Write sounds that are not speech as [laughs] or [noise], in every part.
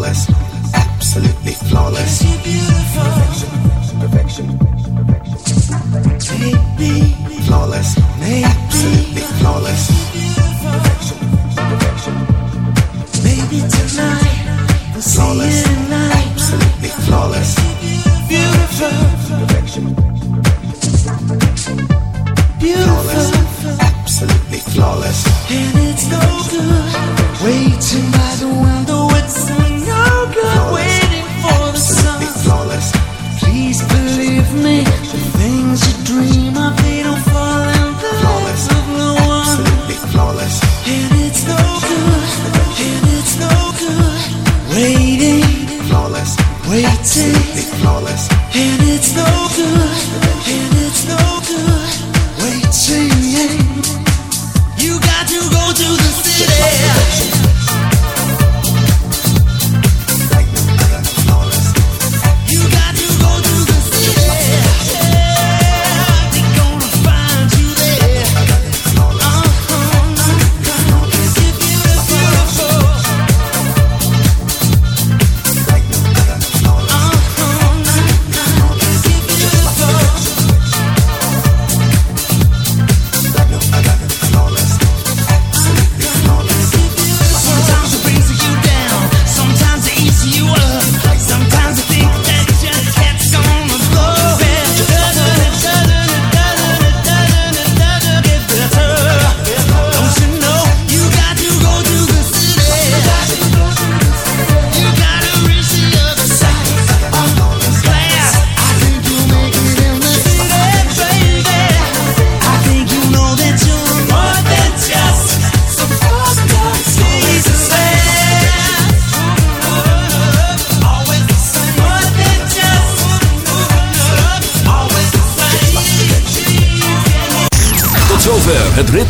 flawless, absolutely flawless. Perfection, perfection, perfection, perfection. Flawless, absolutely flawless.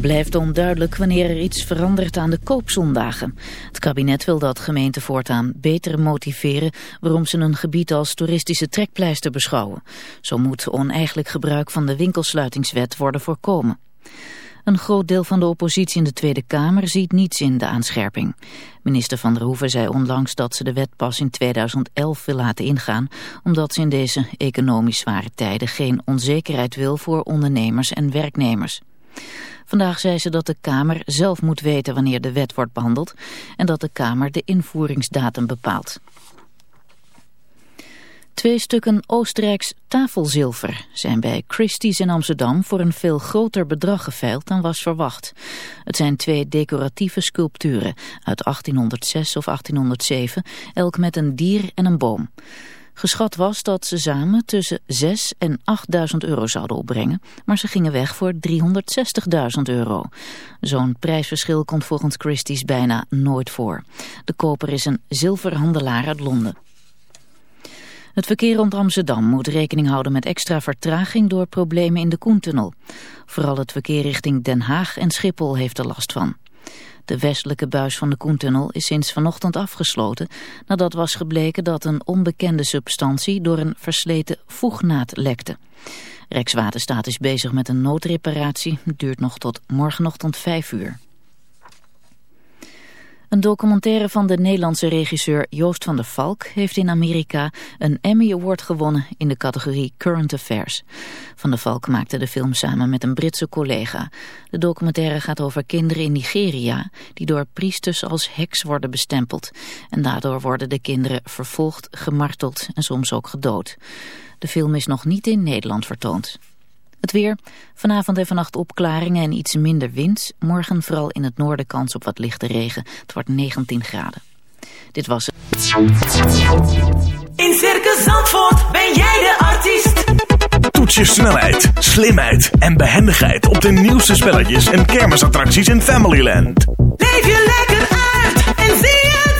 Blijft onduidelijk wanneer er iets verandert aan de koopzondagen. Het kabinet wil dat gemeenten voortaan beter motiveren... waarom ze een gebied als toeristische trekpleister beschouwen. Zo moet oneigenlijk gebruik van de winkelsluitingswet worden voorkomen. Een groot deel van de oppositie in de Tweede Kamer ziet niets in de aanscherping. Minister Van der Hoeven zei onlangs dat ze de wet pas in 2011 wil laten ingaan... omdat ze in deze economisch zware tijden geen onzekerheid wil voor ondernemers en werknemers. Vandaag zei ze dat de Kamer zelf moet weten wanneer de wet wordt behandeld... en dat de Kamer de invoeringsdatum bepaalt. Twee stukken Oostenrijks tafelzilver zijn bij Christie's in Amsterdam voor een veel groter bedrag geveild dan was verwacht. Het zijn twee decoratieve sculpturen uit 1806 of 1807, elk met een dier en een boom. Geschat was dat ze samen tussen 6 en 8.000 euro zouden opbrengen, maar ze gingen weg voor 360.000 euro. Zo'n prijsverschil komt volgens Christie's bijna nooit voor. De koper is een zilverhandelaar uit Londen. Het verkeer rond Amsterdam moet rekening houden met extra vertraging door problemen in de Koentunnel. Vooral het verkeer richting Den Haag en Schiphol heeft er last van. De westelijke buis van de Koentunnel is sinds vanochtend afgesloten nadat was gebleken dat een onbekende substantie door een versleten voegnaad lekte. Rijkswaterstaat is bezig met een noodreparatie, duurt nog tot morgenochtend 5 uur. Een documentaire van de Nederlandse regisseur Joost van der Valk heeft in Amerika een Emmy Award gewonnen in de categorie Current Affairs. Van der Valk maakte de film samen met een Britse collega. De documentaire gaat over kinderen in Nigeria die door priesters als heks worden bestempeld. En daardoor worden de kinderen vervolgd, gemarteld en soms ook gedood. De film is nog niet in Nederland vertoond. Het weer. Vanavond en vannacht opklaringen en iets minder wind. Morgen vooral in het noorden kans op wat lichte regen. Het wordt 19 graden. Dit was het. In Circus Zandvoort ben jij de artiest. Toets je snelheid, slimheid en behendigheid op de nieuwste spelletjes en kermisattracties in Familyland. Leef je lekker uit en zie het.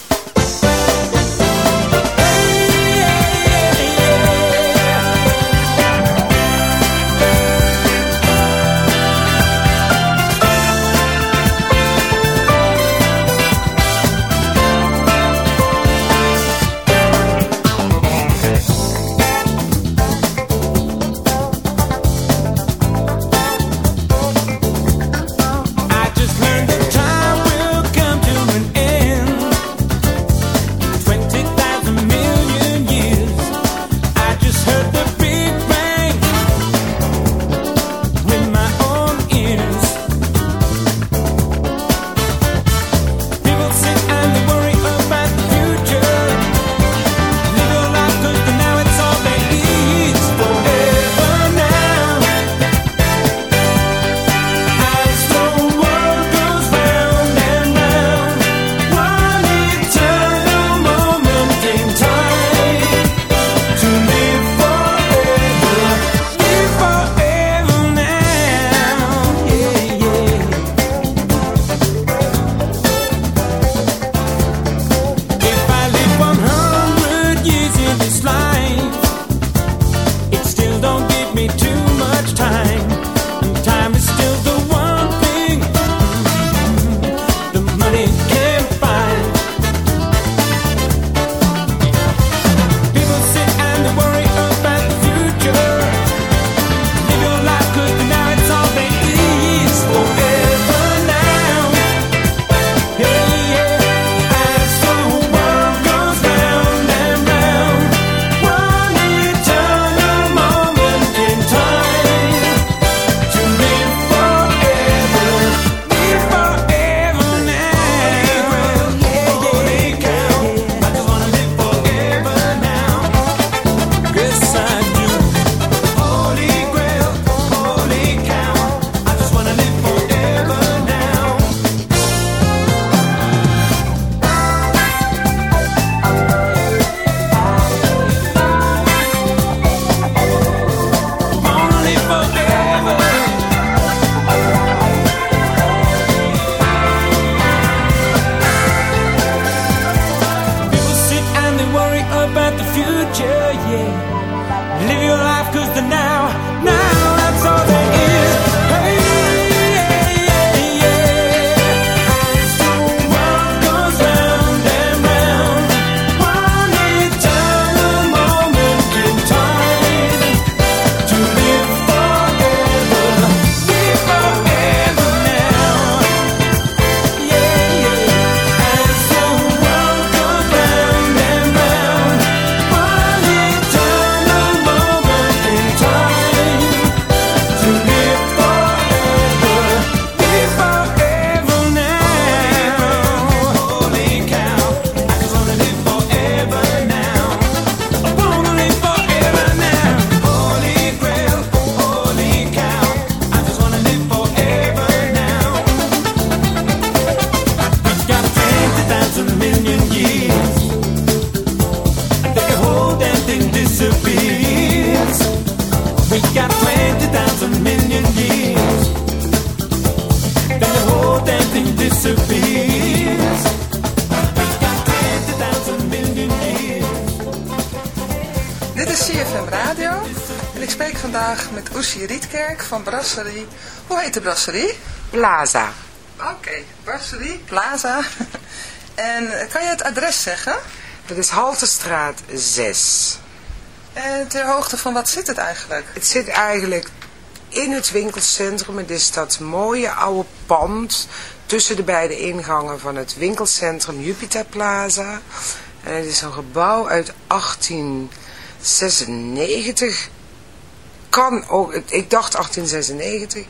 Roesie Rietkerk van Brasserie. Hoe heet de brasserie? Plaza. Oké, brasserie Plaza. [laughs] en eh, kan je het adres zeggen? Dat is Haltestraat 6. En ter hoogte van wat zit het eigenlijk? Het zit eigenlijk in het winkelcentrum. Het is dat mooie oude pand tussen de beide ingangen van het winkelcentrum Jupiter Plaza. En het is een gebouw uit 1896 kan ook, ik dacht 1896.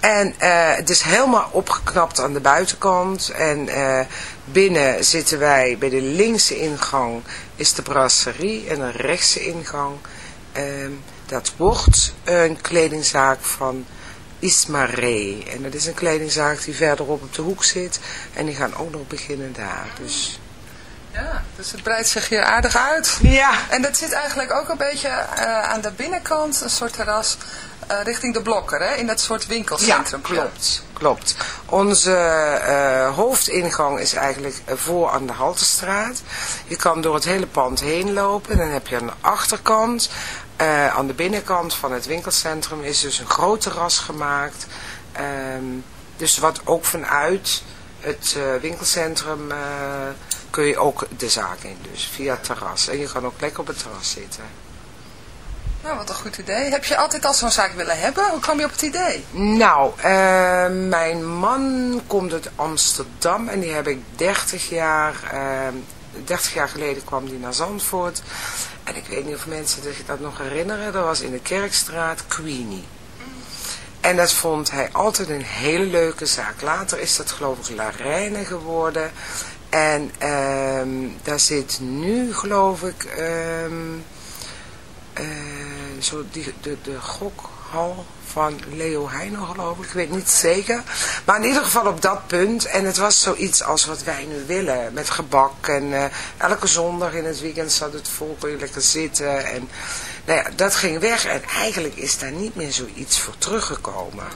En eh, het is helemaal opgeknapt aan de buitenkant. En eh, binnen zitten wij, bij de linkse ingang is de brasserie. En de rechtse ingang, ehm, dat wordt een kledingzaak van Ismaré. En dat is een kledingzaak die verderop op de hoek zit. En die gaan ook nog beginnen daar. Dus... Ja, dus het breidt zich hier aardig uit. Ja. En dat zit eigenlijk ook een beetje eh, aan de binnenkant, een soort terras, eh, richting de Blokker, hè? in dat soort winkelcentrum. Ja, klopt. klopt. Onze eh, hoofdingang is eigenlijk voor aan de Haltestraat. Je kan door het hele pand heen lopen. Dan heb je aan de achterkant, aan de binnenkant van het winkelcentrum, is dus een groot terras gemaakt. Ehm, dus wat ook vanuit het winkelcentrum kun je ook de zaak in. Dus via het terras. En je kan ook lekker op het terras zitten. Nou, wat een goed idee. Heb je altijd al zo'n zaak willen hebben? Hoe kwam je op het idee? Nou, eh, mijn man komt uit Amsterdam en die heb ik 30 jaar, eh, 30 jaar geleden kwam die naar Zandvoort. En ik weet niet of mensen zich dat nog herinneren, dat was in de Kerkstraat Queenie. En dat vond hij altijd een hele leuke zaak. Later is dat geloof ik Larijnen geworden. En ehm, daar zit nu geloof ik... ehm, eh, zo die, de, de gokhal van Leo Heino geloof ik, ik weet niet zeker. Maar in ieder geval op dat punt. En het was zoiets als wat wij nu willen. Met gebak en eh, elke zondag in het weekend zat het vol, kon je lekker zitten. En nou ja, dat ging weg en eigenlijk is daar niet meer zoiets voor teruggekomen.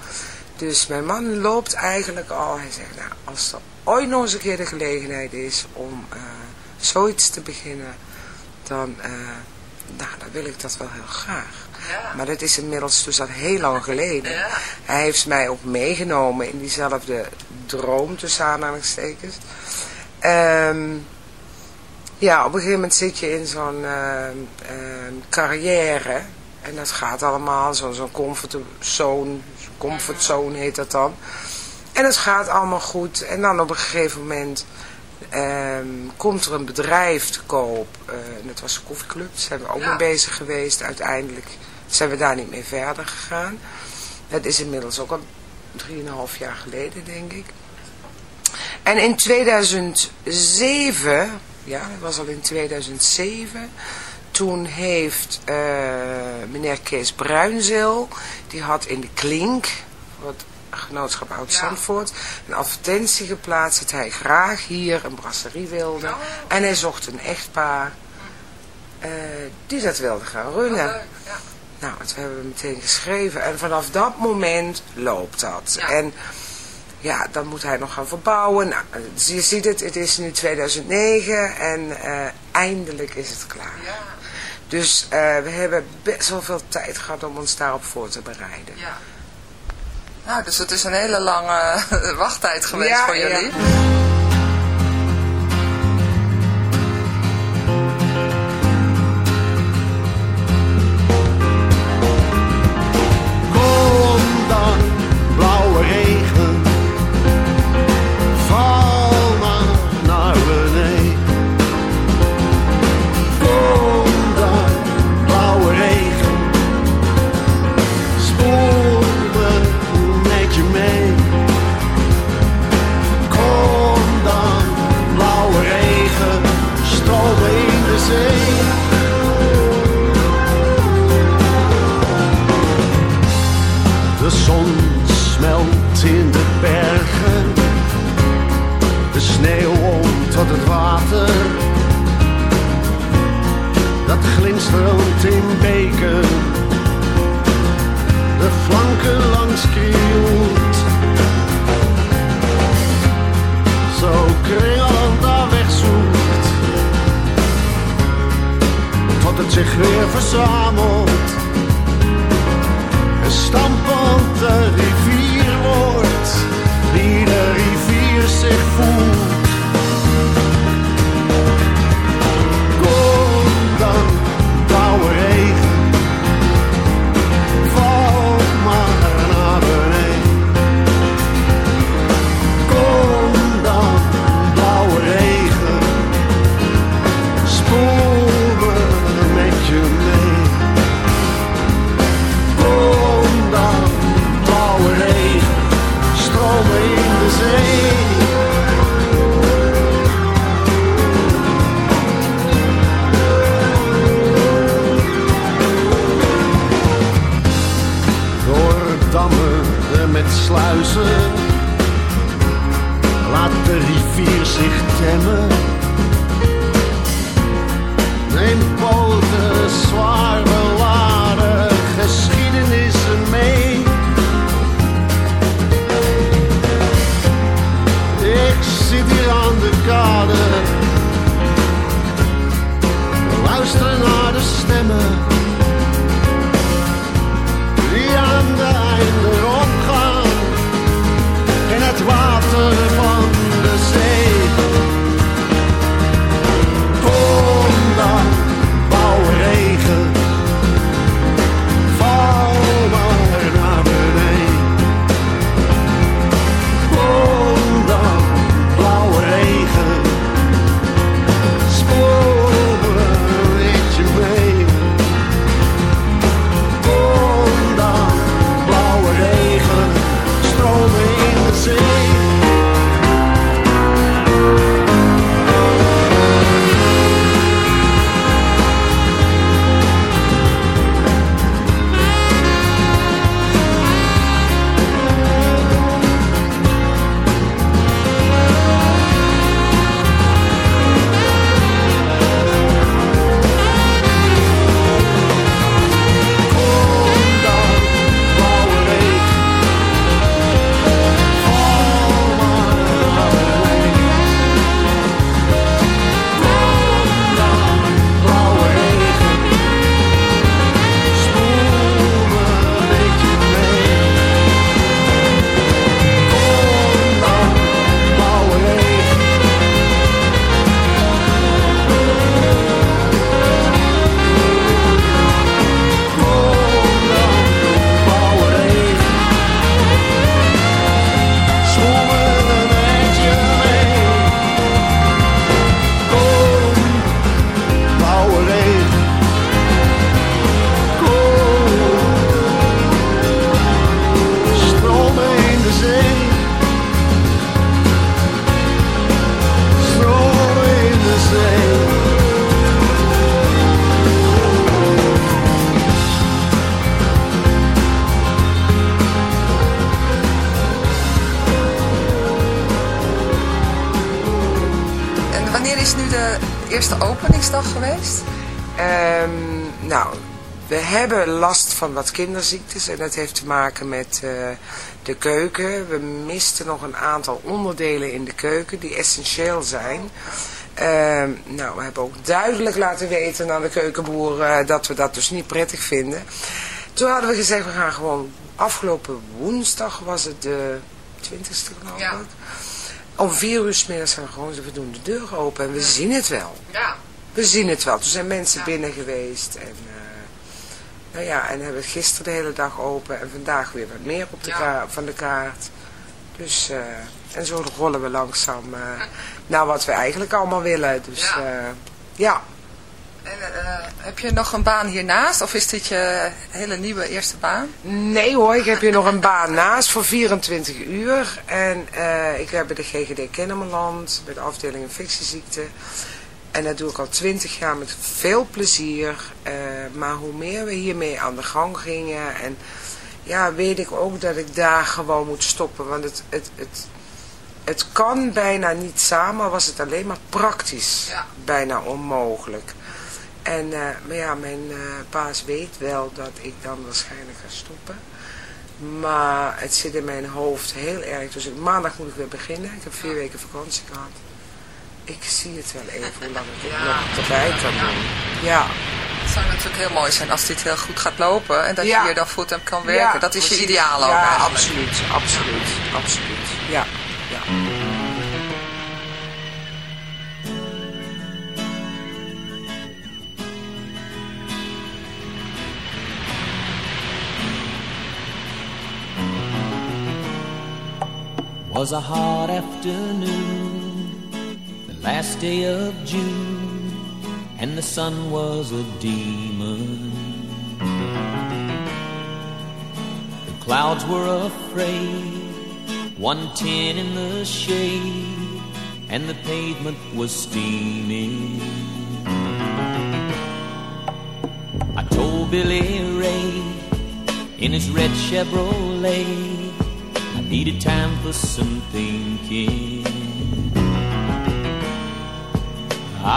Dus mijn man loopt eigenlijk al, hij zegt nou, als er ooit nog eens een keer de gelegenheid is om eh, zoiets te beginnen, dan... eh, nou, dan wil ik dat wel heel graag. Maar dat is inmiddels dus al heel lang geleden. Hij heeft mij ook meegenomen in diezelfde droom, tussen aanhalingstekens. Ehm, ja, op een gegeven moment zit je in zo'n ehm, ehm, carrière. En dat gaat allemaal, zo'n zo'n comfortzone, comfortzone heet dat dan. En het gaat allemaal goed. En dan op een gegeven moment ehm, komt er een bedrijf te koop. eh, en dat was een koffieclub, daar zijn we ook mee bezig geweest. Uiteindelijk zijn we daar niet mee verder gegaan. Dat is inmiddels ook al 3,5 jaar geleden, denk ik. En in 2007, ja, dat was al in 2007, toen heeft eh, meneer Kees Bruinzeel, die had in de Klink, het genootschap Oud-Zandvoort, een advertentie geplaatst dat hij graag hier een brasserie wilde. En hij zocht een echtpaar eh, die dat wilde gaan runnen. Nou, dat hebben we meteen geschreven. En vanaf dat moment loopt dat. En ja, dan moet hij nog gaan verbouwen. Nou, je ziet het, het is nu 2009 en eh, eindelijk is het klaar. Dus eh, we hebben best wel veel tijd gehad om ons daarop voor te bereiden. Ja. Nou, dus het is een hele lange [laughs] wachttijd geweest Ja, voor jullie. Weer verzamelt van wat kinderziektes en dat heeft te maken met eh, de keuken. We misten nog een aantal onderdelen in de keuken die essentieel zijn. Ehm, nou, we hebben ook duidelijk laten weten aan de keukenboer eh, dat we dat dus niet prettig vinden. Toen hadden we gezegd, we gaan gewoon afgelopen woensdag was het de 20ste geloof Ja. ik. Om vier uur 's middags gaan we gewoon, we doen de deur open en we zien het wel. Ja. We zien het wel. Er zijn mensen binnen geweest. En, eh, nou ja, en hebben gisteren de hele dag open. En vandaag weer wat meer op de Ja. van de kaart. Dus, eh, en zo rollen we langzaam eh, naar wat we eigenlijk allemaal willen. Dus Ja. ja. ja. En, eh, heb je nog een baan hiernaast? Of is dit je hele nieuwe eerste baan? Nee hoor, ik heb hier nog een baan naast voor 24 uur. En eh, ik werk bij de GGD Kennemerland, bij de afdeling infectieziekten. En dat doe ik al 20 jaar met veel plezier. Eh, maar hoe meer we hiermee aan de gang gingen. En ja, weet ik ook dat ik daar gewoon moet stoppen. Want het, het, het, het kan bijna niet samen, was het alleen maar praktisch. Ja. Bijna onmogelijk. En, eh, maar ja, mijn eh, baas weet wel dat ik dan waarschijnlijk ga stoppen. Maar het zit in mijn hoofd heel erg. Dus maandag moet ik weer beginnen. Ik heb vier weken vakantie gehad. Ik zie het wel even hoe lang ik het nog erbij kan doen. Ja. Het zou natuurlijk heel mooi zijn als dit heel goed gaat lopen. En dat Ja. je hier dan fulltime kan werken. Ja, dat is je ideaal ook Ja, eigenlijk. absoluut. Absoluut. Absoluut. Ja. ja. was a hot afternoon, last day of June, and the sun was a demon. The clouds were afraid, one tin in the shade, and the pavement was steaming. I told Billy Ray in his red Chevrolet. I needed time for some thinking.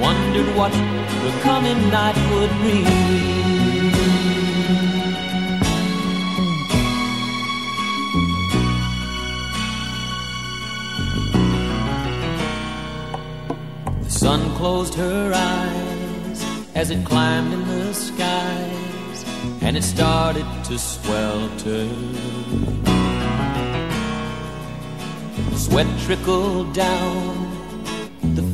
Wondered what the coming night would bring. The sun closed her eyes as it climbed in the skies, and it started to swelter. Sweat trickled down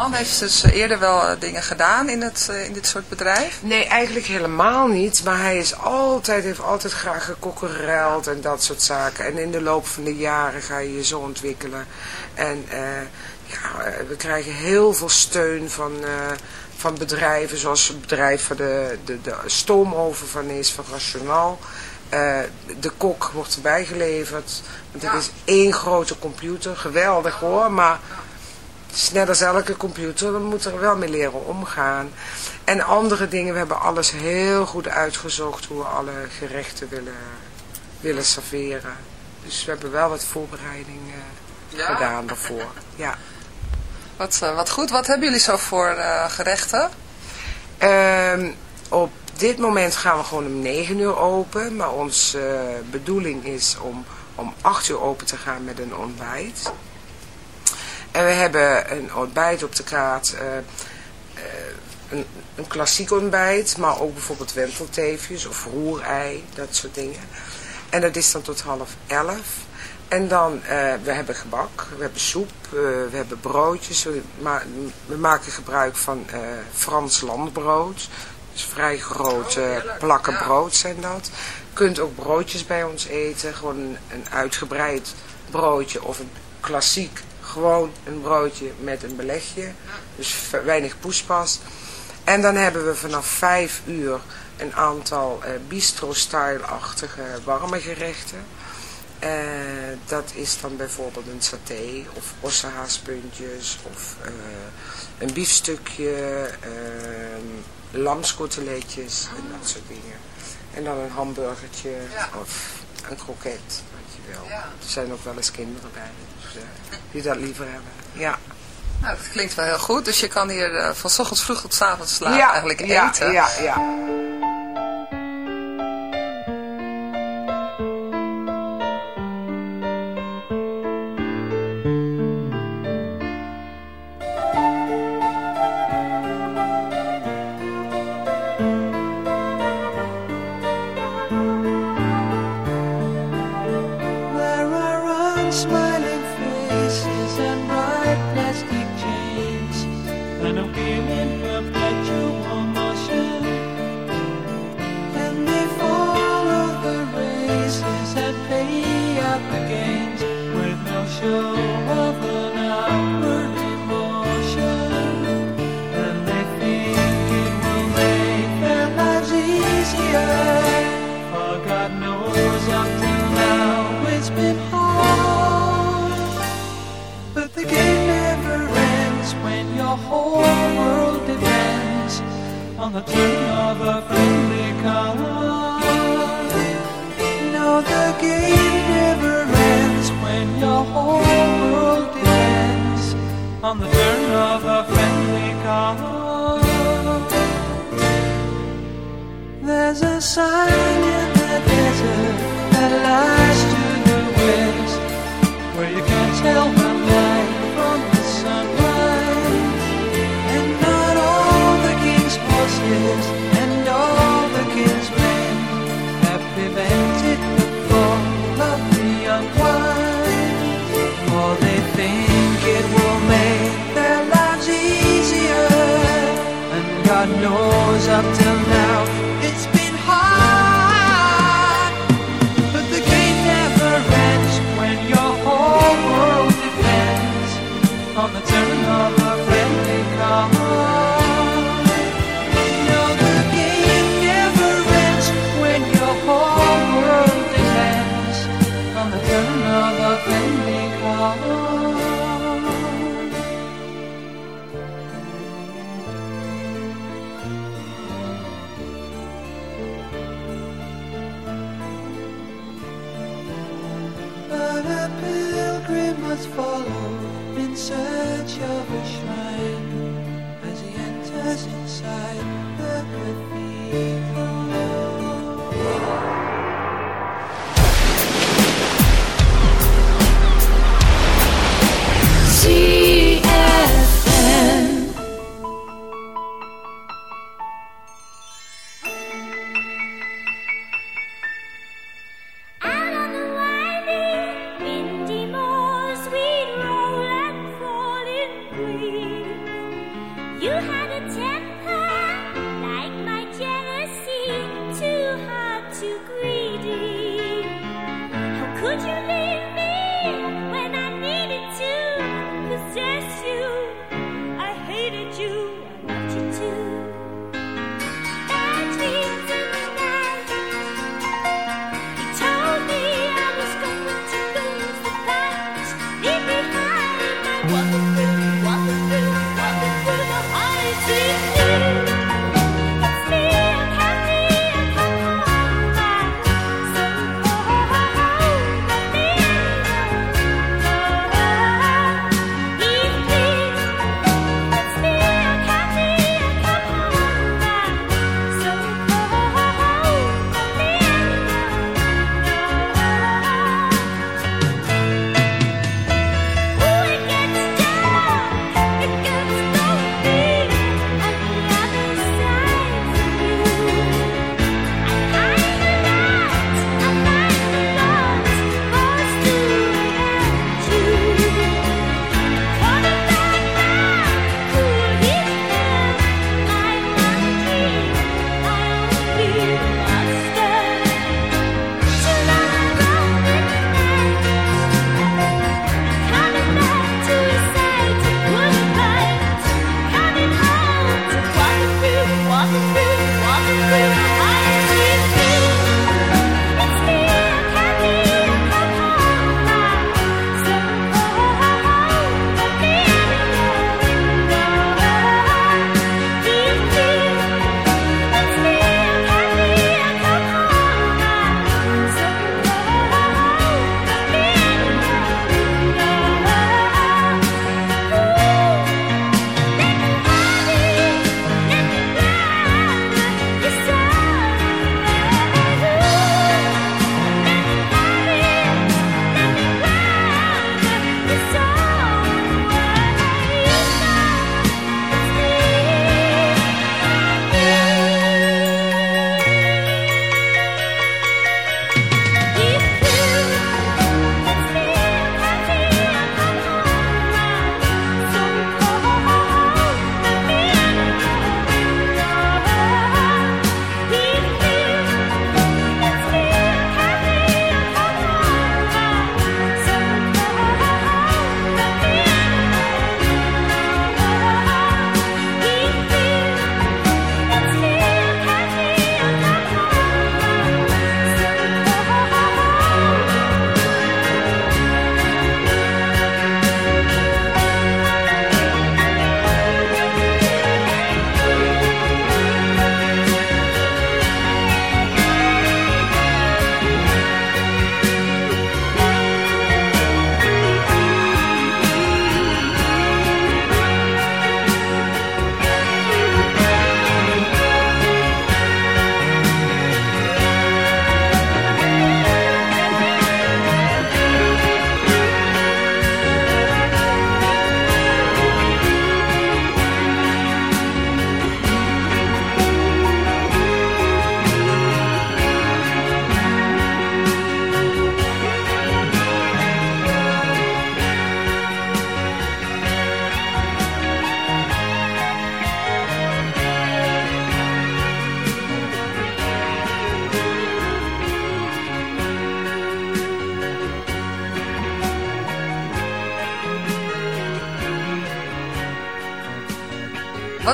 man heeft dus eerder wel eh, dingen gedaan in, het, eh, in dit soort bedrijf? Nee, eigenlijk helemaal niet. Maar hij is altijd, heeft altijd graag gekokkereld en dat soort zaken. En in de loop van de jaren ga je je zo ontwikkelen. En eh, ja, we krijgen heel veel steun van, van bedrijven. Zoals het bedrijf waar de, de, de stoomoven van is, van Rationaal. De kok wordt erbij geleverd. Want het is één grote computer. Geweldig hoor, maar... Is net als elke computer, we moeten er wel mee leren omgaan. En andere dingen, we hebben alles heel goed uitgezocht hoe we alle gerechten willen, willen serveren. Dus we hebben wel wat voorbereiding eh, Ja? gedaan daarvoor. [laughs] Ja. Wat, eh, wat goed. Wat hebben jullie zo voor eh, gerechten? Ehm, op dit moment gaan we gewoon om 9 uur open, maar onze bedoeling is om om 8 uur open te gaan met een ontbijt. En we hebben een ontbijt op de kaart, eh, eh, een, een klassiek ontbijt, maar ook bijvoorbeeld wentelteefjes of roerei, dat soort dingen. En dat is dan tot half elf. En dan, eh, we hebben gebak, we hebben soep, we hebben broodjes. We, ma we maken gebruik van Frans landbrood. Dus vrij grote plakken brood zijn dat. Je kunt ook broodjes bij ons eten. Gewoon een, een uitgebreid broodje of een klassiek gewoon een broodje met een belegje. Dus weinig poespas. En dan hebben we vanaf 5 uur een aantal eh, bistro-style-achtige warme gerechten. Eh, dat is dan bijvoorbeeld een saté of ossehaaspuntjes of eh, een biefstukje, ehm, lamskoteletjes en dat soort dingen. En dan een hamburgertje of een kroket, wat je wil. Er zijn ook wel eens kinderen bij. Dus, die dat liever hebben. Ja. Nou, dat klinkt wel heel goed. Dus je kan hier eh, van s ochtends vroeg tot s avonds laat ja, eigenlijk eten. Ja, ja, ja.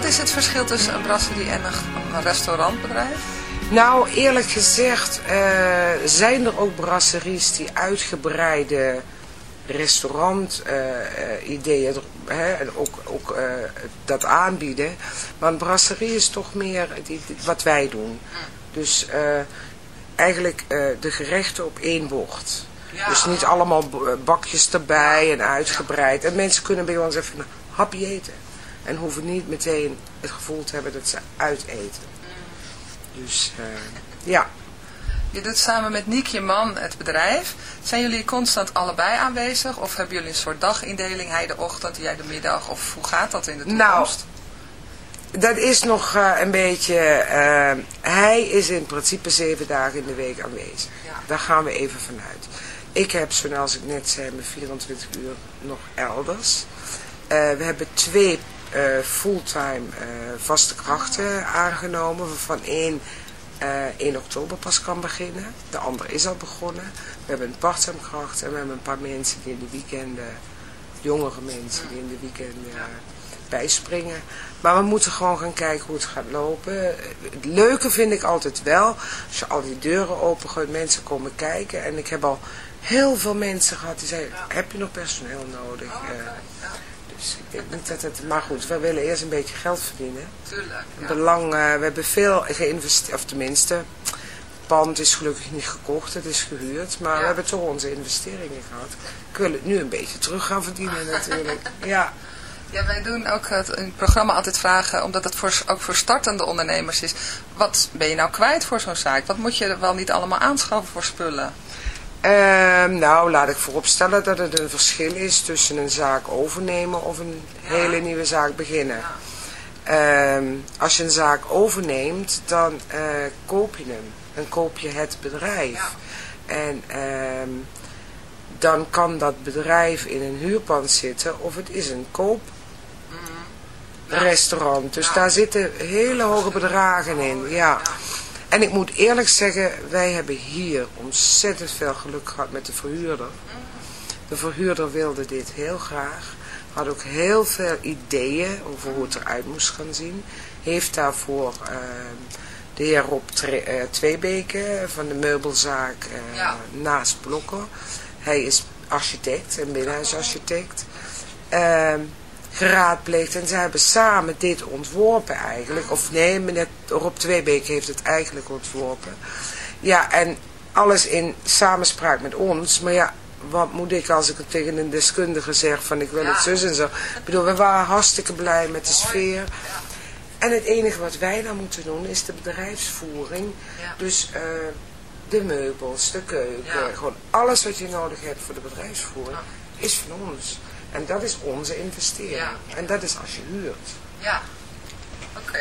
Wat is het verschil tussen een brasserie en een, restaurantbedrijf? Nou, eerlijk gezegd eh, zijn er ook brasseries die uitgebreide restaurant-ideeën ook, ook eh, dat aanbieden. Maar een brasserie is toch meer die, die- wat wij doen. Dus eh, eigenlijk eh, de gerechten op één bord. Dus niet allemaal bakjes erbij en uitgebreid. En mensen kunnen bij ons even een hapje eten. En hoeven niet meteen het gevoel te hebben dat ze uiteten. Dus eh, ja. Je doet samen met Niek, je man, het bedrijf. Zijn jullie constant allebei aanwezig? Of hebben jullie een soort dagindeling? Hij de ochtend, jij de middag? Of hoe gaat dat in de Nou, toekomst? Dat is nog eh, een beetje... eh, hij is in principe zeven dagen in de week aanwezig. Daar gaan we even vanuit. Ik heb, zoals ik net zei, mijn 24 uur nog elders. We hebben twee fulltime eh, vaste krachten aangenomen. Waarvan één eh 1 oktober pas kan beginnen. De ander is al begonnen. We hebben een parttime kracht en we hebben een paar mensen die in de weekenden... Jongere mensen die in de weekenden... eh, bijspringen. Maar we moeten gewoon gaan kijken hoe het gaat lopen. Het leuke vind ik altijd wel, als je al die deuren opengooit, mensen komen kijken. En ik heb al heel veel mensen gehad die zeiden, heb je nog personeel nodig? Eh, dus ik denk niet dat het, maar goed, we willen eerst een beetje geld verdienen. Tuurlijk. Belang, eh, we hebben veel geïnvesteerd, of tenminste, het pand is gelukkig niet gekocht, het is gehuurd. Maar we hebben toch onze investeringen gehad. Ik wil het nu een beetje terug gaan verdienen natuurlijk. [laughs] Ja. Ja, wij doen ook het, in het programma altijd vragen, omdat het voor, ook voor startende ondernemers is. Wat ben je nou kwijt voor zo'n zaak? Wat moet je er wel niet allemaal aanschaffen voor spullen? Ehm, nou, laat ik vooropstellen dat het een verschil is tussen een zaak overnemen of een hele nieuwe zaak beginnen. Ehm, als je een zaak overneemt, dan eh, koop je hem. Dan koop je het bedrijf. En ehm, dan kan dat bedrijf in een huurpand zitten of het is een kooprestaurant. Dus daar zitten hele hoge bedragen in. Ja. En ik moet eerlijk zeggen, wij hebben hier ontzettend veel geluk gehad met de verhuurder. De verhuurder wilde dit heel graag. Had ook heel veel ideeën over hoe het eruit moest gaan zien. Heeft daarvoor eh, de heer Rob Tre- eh, Tweebeke van de meubelzaak eh, naast Blokker. Hij is architect, een binnenhuisarchitect. Geraadpleegd en ze hebben samen dit ontworpen eigenlijk. Of nee, meneer Rob Tweebeek heeft het eigenlijk ontworpen. Ja, en alles in samenspraak met ons. Maar ja, wat moet ik als ik het tegen een deskundige zeg van ik wil het zus en zo. Ik bedoel, we waren hartstikke blij met de sfeer. En het enige wat wij dan moeten doen is de bedrijfsvoering. Dus eh, de meubels, de keuken, gewoon alles wat je nodig hebt voor de bedrijfsvoering is van ons. En dat is onze investering. En dat is als je huurt. Ja. Oké.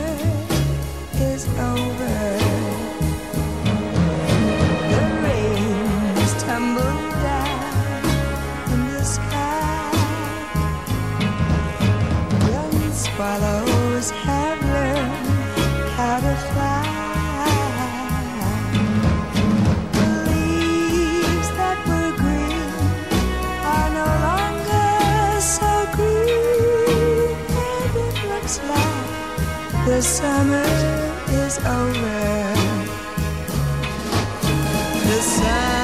the summer is over. The sun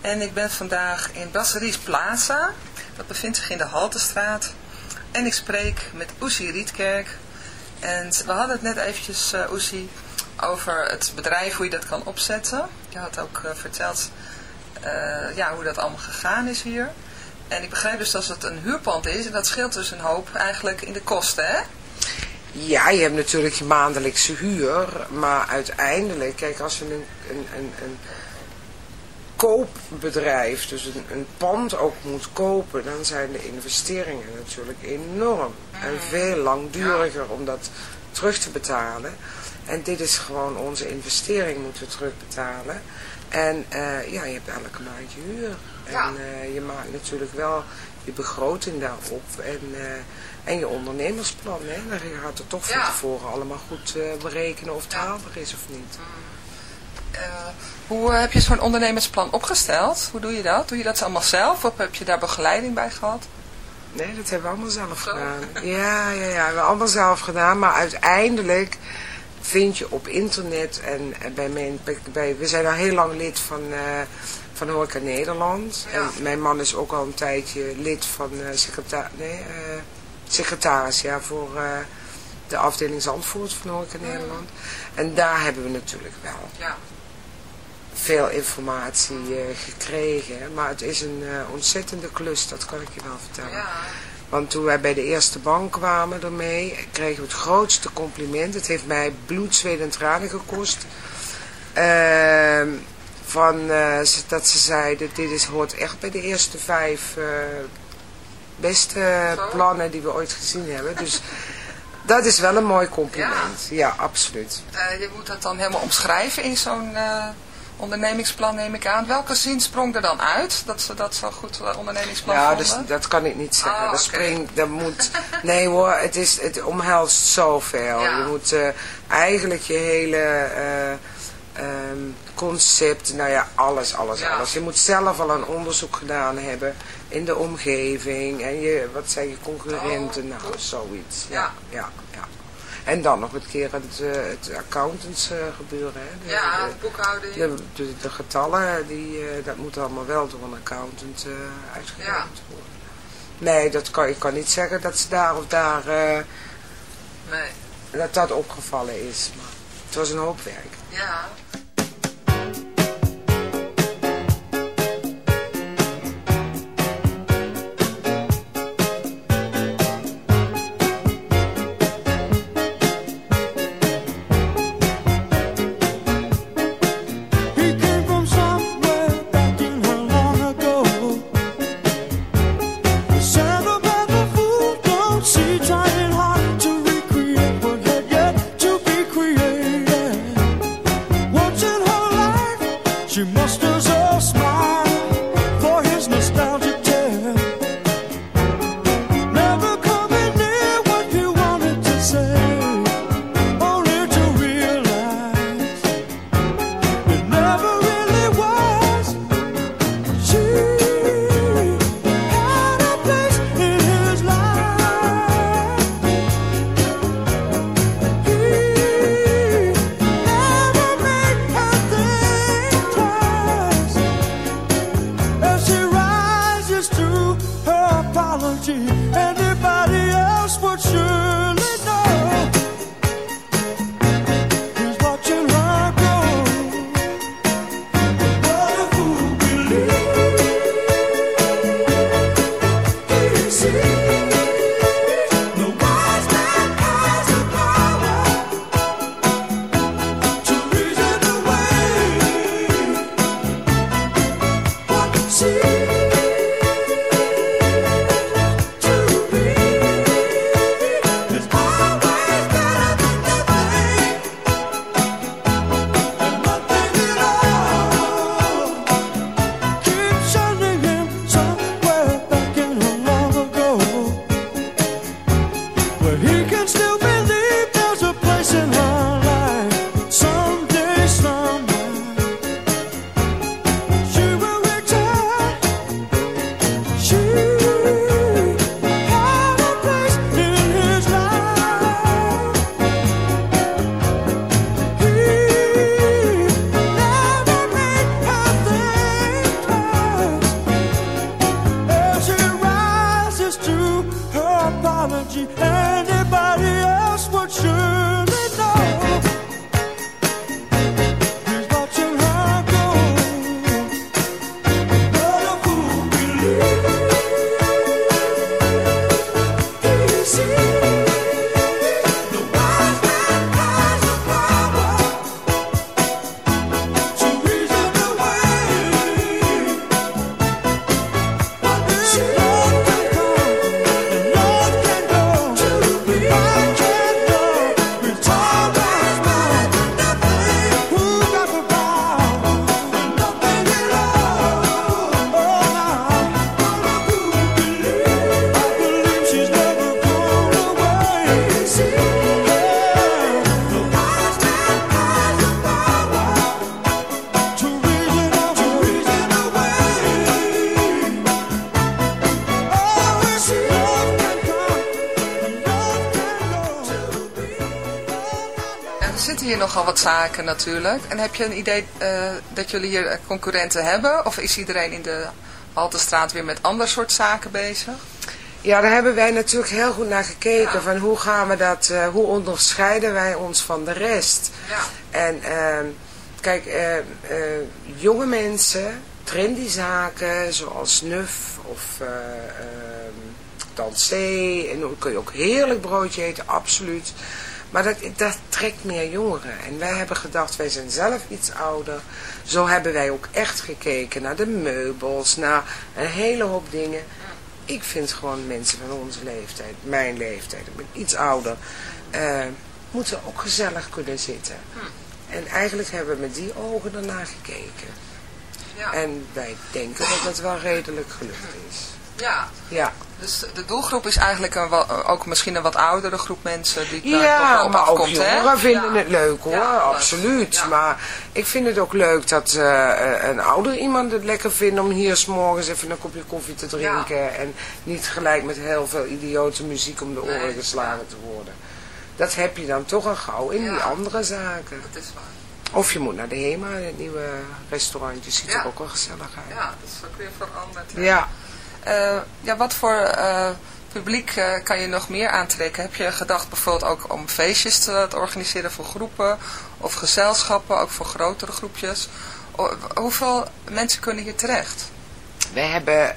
En ik ben vandaag in Brasseries Plaza. Dat bevindt zich in de Haltestraat. En ik spreek met Oesie Rietkerk. En we hadden het net eventjes, uh, Oesie, over het bedrijf, hoe je dat kan opzetten. Je had ook eh, verteld eh, ja, hoe dat allemaal gegaan is hier. En ik begrijp dus dat het een huurpand is en dat scheelt dus een hoop eigenlijk in de kosten, hè? Ja, je hebt natuurlijk je maandelijkse huur, maar uiteindelijk, kijk, als je een, een, een koopbedrijf, dus een, een pand ook moet kopen, dan zijn de investeringen natuurlijk enorm. En veel langduriger om dat terug te betalen. En dit is gewoon onze investering moeten we terugbetalen. En eh, ja, je hebt elke maand je huur. En eh, je maakt natuurlijk wel je begroting daarop. En, eh, en je ondernemersplan. Hè? Dan gaat het toch van Ja. tevoren allemaal goed berekenen of het haalbaar is of niet. Eh, hoe eh, heb je zo'n ondernemersplan opgesteld? Hoe doe je dat? Doe je dat allemaal zelf of heb je daar begeleiding bij gehad? Nee, dat hebben we allemaal zelf gedaan. Ja, ja, ja, we hebben allemaal zelf gedaan. Maar uiteindelijk vind je op internet en bij mijn, bij, we zijn al heel lang lid van, eh van Horeca Nederland. En mijn man is ook al een tijdje lid van nee, secretaris ja, voor de afdeling Zandvoort van Horeca Nederland. En daar hebben we natuurlijk wel Ja. Veel informatie eh, gekregen. Maar het is een eh, ontzettende klus, dat kan ik je wel vertellen. Want toen wij bij de eerste bank kwamen ermee, kregen we het grootste compliment. Het heeft mij bloed, zweet en tranen gekost. Ehm, van, eh, dat ze zeiden, dit is, hoort echt bij de eerste vijf beste plannen die we ooit gezien hebben. Dus dat is wel een mooi compliment. Ja, absoluut. Je moet dat dan helemaal omschrijven in zo'n ondernemingsplan, neem ik aan. Welke zin sprong er dan uit dat ze dat zo goed eh, ondernemingsplan Ja, vonden? dus, dat kan ik niet zeggen. Oh, dat springt, dat moet... [laughs] Nee hoor, het, is, het omhelst zoveel. Ja. Je moet eh, eigenlijk je hele eh, ehm, concept, nou ja, alles, alles, Ja. alles. Je moet zelf al een onderzoek gedaan hebben in de omgeving. En je, wat zijn je concurrenten, nou, zoiets. Ja, ja, ja. En dan nog een keer het, eh, het accountants eh, gebeuren. Hè. De- Ja, de- boekhouding. de, de, de getallen, die, eh, dat moet allemaal wel door een accountant uitgewerkt worden. Nee, dat kan, ik kan niet zeggen dat ze daar of daar, Nee. dat dat opgevallen is. Maar het was een hoop werk. Ja. Wat zaken natuurlijk. En heb je een idee eh, dat jullie hier eh, concurrenten hebben? Of is iedereen in de Haltestraat weer met ander soort zaken bezig? Ja, daar hebben wij natuurlijk heel goed naar gekeken. Van hoe gaan we dat, eh, hoe onderscheiden wij ons van de rest? Ja. En ehm, kijk, eh, eh, jonge mensen, trendy zaken zoals Nuf of ehm, Dansé. En dan kun je ook heerlijk broodje eten, absoluut. Maar dat, dat trekt meer jongeren. En wij hebben gedacht, wij zijn zelf iets ouder. Zo hebben wij ook echt gekeken naar de meubels, naar een hele hoop dingen. Ik vind gewoon mensen van onze leeftijd, mijn leeftijd, ik ben iets ouder, eh, moeten ook gezellig kunnen zitten. En eigenlijk hebben we met die ogen ernaar gekeken. Ja. En wij denken dat het wel redelijk gelukt is. Ja. Ja. Dus de doelgroep is eigenlijk een, ook misschien een wat oudere groep mensen die daar toch Ja, wel op maar ook hè? jongeren vinden Ja. het leuk hoor, Ja, absoluut. Maar ik vind het ook leuk dat eh, eh, een ouder iemand het lekker vindt om hier s'morgens even een kopje koffie te drinken. En niet gelijk met heel veel idiote muziek om de oren geslagen te worden. Dat heb je dan toch al gauw in die andere zaken. Dat is waar. Of je moet naar de HEMA, het nieuwe restaurantje, ziet er ook wel gezellig uit. Ja, dat is ook weer veranderd. hè. Ja. Eh, ja, wat voor eh, publiek eh, kan je nog meer aantrekken? Heb je gedacht bijvoorbeeld ook om feestjes te, te organiseren voor groepen of gezelschappen, ook voor grotere groepjes? Hoeveel mensen kunnen hier terecht? We hebben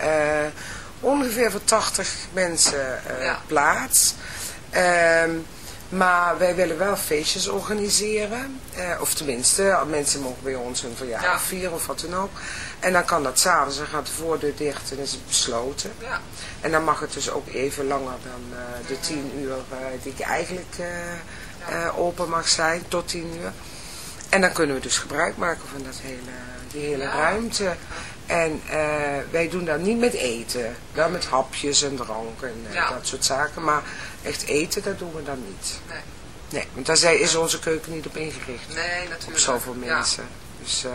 ongeveer voor 80 mensen plaats. Ehm, maar wij willen wel feestjes organiseren. Of tenminste, mensen mogen bij ons hun verjaardag vieren of wat dan ook. En dan kan dat s'avonds, dan gaat de voordeur dicht en is het besloten. Ja. En dan mag het dus ook even langer dan eh, de 10 uur eh, die ik eigenlijk eh, open mag zijn, tot 10 uur. En dan kunnen we dus gebruik maken van dat hele, die hele Ja. ruimte. En wij doen dat niet met eten, wel met hapjes en drank en Ja. dat soort zaken. Maar echt eten, dat doen we dan niet. Nee. Nee, want daar is onze keuken niet op ingericht. Nee, Op natuurlijk. zoveel Ja. mensen. Dus,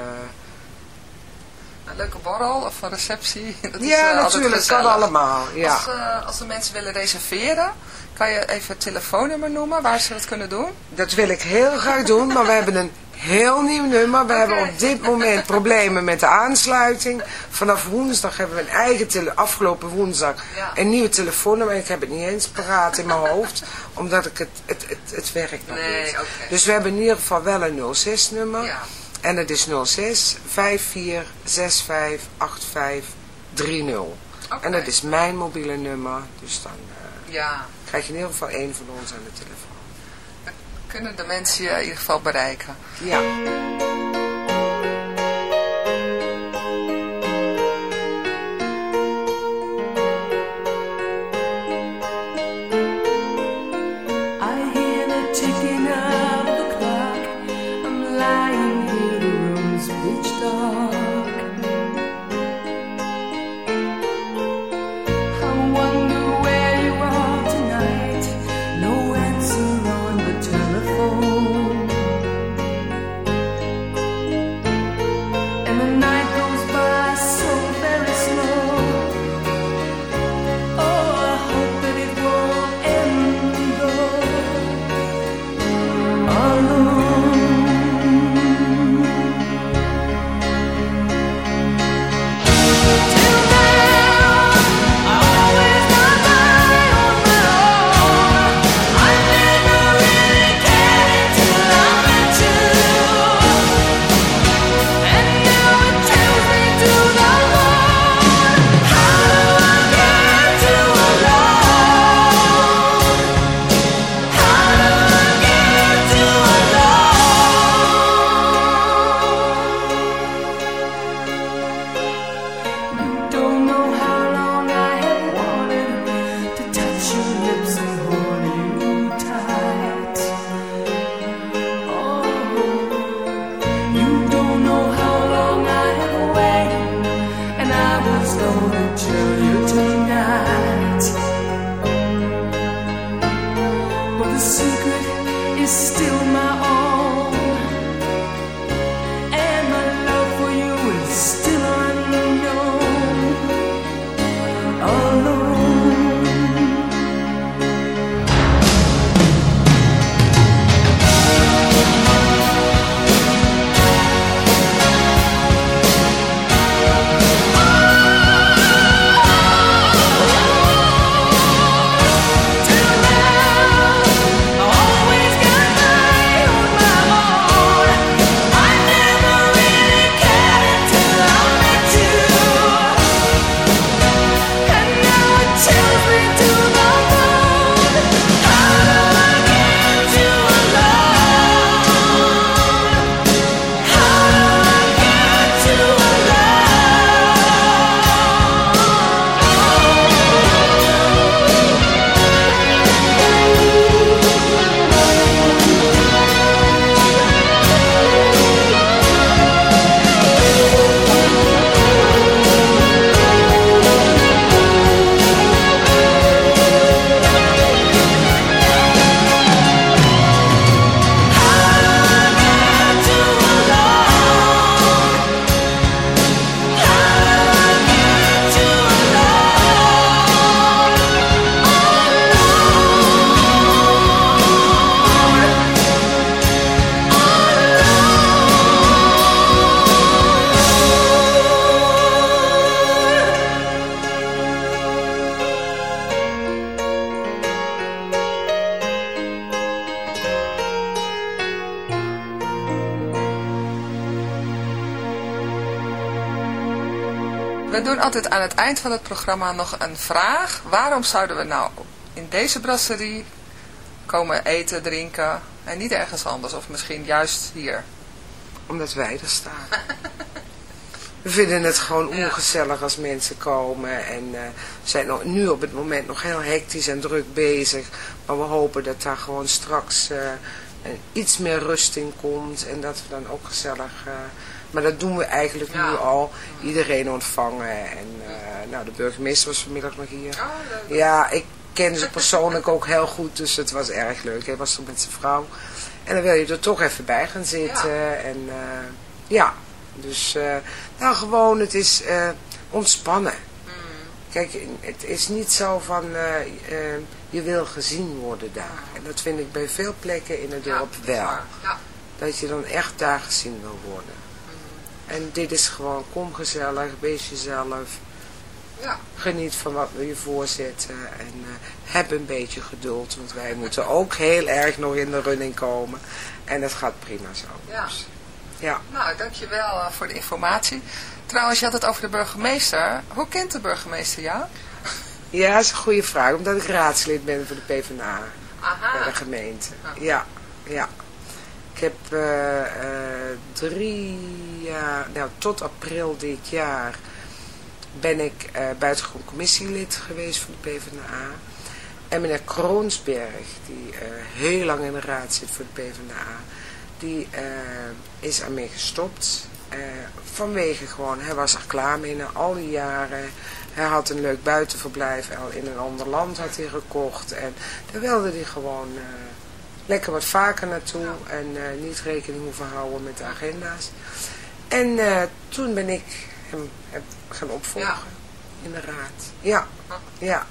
Een leuke borrel of een receptie. [laughs] Dat is, Ja, eh, altijd natuurlijk, gezellig. kan allemaal, ja. Als, eh, als de mensen willen reserveren, kan je even het telefoonnummer noemen waar ze dat kunnen doen? Dat wil ik heel graag doen, maar we hebben een heel nieuw nummer. We hebben op dit moment problemen met de aansluiting. Vanaf woensdag hebben we een eigen tele afgelopen woensdag Ja. een nieuwe telefoonnummer. Ik heb het niet eens paraat in mijn hoofd, omdat ik het, het, het, het werkt nog Nee, niet. Dus we hebben in ieder geval wel een 06 nummer. Ja. En dat is 06 54 65 85 30. En dat is mijn mobiele nummer, dus dan eh, Ja, krijg je in ieder geval één van ons aan de telefoon. kunnen de mensen je in ieder geval bereiken. Ja. Doen altijd aan het eind van het programma nog een vraag. Waarom zouden we nou in deze brasserie komen eten, drinken en niet ergens anders? Of misschien juist hier? Omdat wij er staan. We vinden het gewoon ongezellig als mensen komen en we zijn nu op het moment nog heel hectisch en druk bezig. Maar we hopen dat daar gewoon straks eh, iets meer rust in komt en dat we dan ook gezellig... eh, maar dat doen we eigenlijk nu al. Iedereen ontvangen en eh, nou, de burgemeester was vanmiddag nog hier. Ja, ik ken ze persoonlijk ook heel goed, dus het was erg leuk. Hij was er met zijn vrouw. En dan wil je er toch even bij gaan zitten. En eh, ja, dus eh, nou gewoon, het is ontspannen. Kijk, het is niet zo van je wil gezien worden daar. En dat vind ik bij veel plekken in het dorp wel. Dat je dan echt daar gezien wil worden. En dit is gewoon, kom gezellig, wees jezelf. Ja. Geniet van wat we je voorzetten en eh, heb een beetje geduld, want wij moeten ook heel erg nog in de running komen. En het gaat prima zo. Ja. Ja. Nou, dankjewel uh, voor de informatie. Trouwens, je had het over de burgemeester. Hoe kent de burgemeester jou? ja, dat is een goede vraag, omdat ik raadslid ben voor de PvdA Aha. bij de gemeente. Ja, ja. Ik heb eh, eh, drie jaar, nou tot april dit jaar ben ik eh buitengewoon commissielid geweest voor de PvdA. En meneer Kroonsberg, die heel lang in de raad zit voor de PvdA, die is ermee gestopt. eh, vanwege gewoon, hij was er klaar mee na al die jaren. Hij had een leuk buitenverblijf al in een ander land had hij gekocht. En daar wilde hij gewoon lekker wat vaker naartoe en eh, niet rekening hoeven houden met de agenda's. En eh, toen ben ik hem heb gaan opvolgen in de raad. Ja, ja.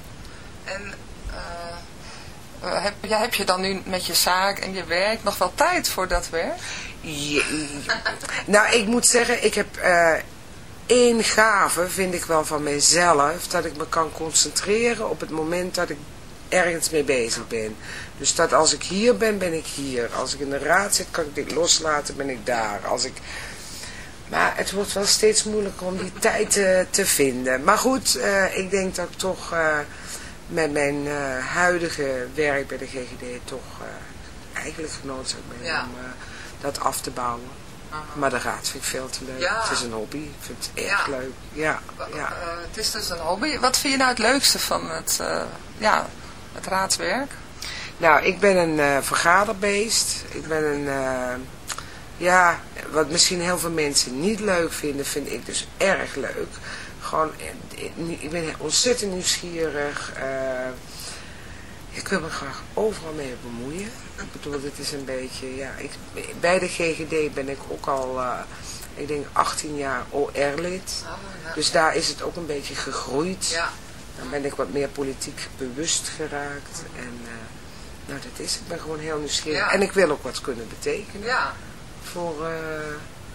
En eh, heb, ja, heb je dan nu met je zaak en je werk nog wel tijd voor dat werk? Ja, nou, ik moet zeggen, ik heb één gave, vind ik wel van mezelf, dat ik me kan concentreren op het moment dat ik ergens mee bezig ben. Dus dat als ik hier ben, ben ik hier. Als ik in de raad zit, kan ik dit loslaten, ben ik daar. Als ik... Maar het wordt wel steeds moeilijker om die tijd te, te vinden. Maar goed, eh, ik denk dat ik toch eh, met mijn eh, huidige werk bij de GGD toch eigenlijk genoodzaakt ben Ja. om dat af te bouwen. Maar de raad vind ik veel te leuk. Ja. Het is een hobby. Ik vind het erg Ja. leuk. Ja, ja. Het is dus een hobby. Wat vind je nou het leukste van het, ja, het raadswerk? Nou, ik ben een eh, vergaderbeest. Ik ben een, eh, ja, wat misschien heel veel mensen niet leuk vinden, vind ik dus erg leuk. Gewoon, eh, ik- ben ontzettend nieuwsgierig. ik wil me graag overal mee bemoeien. Ik bedoel, dit is een beetje, ja, ik, bij de GGD ben ik ook al, ik denk 18 jaar OR-lid. Dus daar is het ook een beetje gegroeid. Ja. Dan ben ik wat meer politiek bewust geraakt. En eh, nou, dat is het. Ik ben gewoon heel nieuwsgierig. Ja. En ik wil ook wat kunnen betekenen Ja. voor, eh,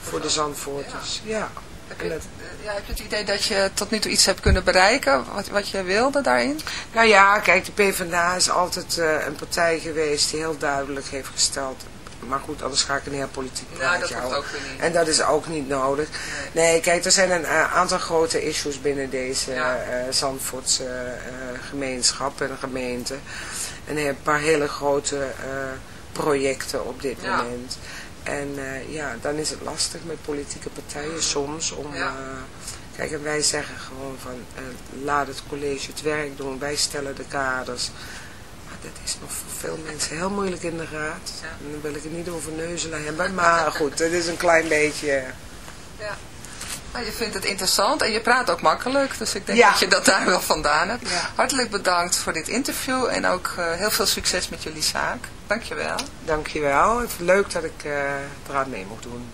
voor de Zandvoorters. Ja. Heb En je, dat, ja, heb je het idee dat je tot nu toe iets hebt kunnen bereiken, wat, wat je wilde daarin? nou ja, kijk, de PvdA is altijd eh, een partij geweest die heel duidelijk heeft gesteld... Maar goed, anders ga ik een heel politiek Nou, praatje houden. En dat is ook niet nodig. Nee, kijk, er zijn een eh, aantal grote issues binnen deze Ja. eh, Zandvoortse eh, gemeenschap en gemeente. En een paar hele grote projecten op dit Ja. moment. En ja, dan is het lastig met politieke partijen soms om... Ja. kijk, en wij zeggen gewoon van, laat het college het werk doen, wij stellen de kaders. Maar dat is nog voor veel mensen heel moeilijk in de raad. En dan wil ik het niet over neuzelen hebben, maar goed, het is een klein beetje... Ja. Nou, je vindt het interessant en je praat ook makkelijk, dus ik denk Ja. dat je dat daar wel vandaan hebt. Hartelijk bedankt voor dit interview en ook eh, heel veel succes met jullie zaak. Dankjewel. Dankjewel, het is leuk dat ik eh eraan mee mocht doen.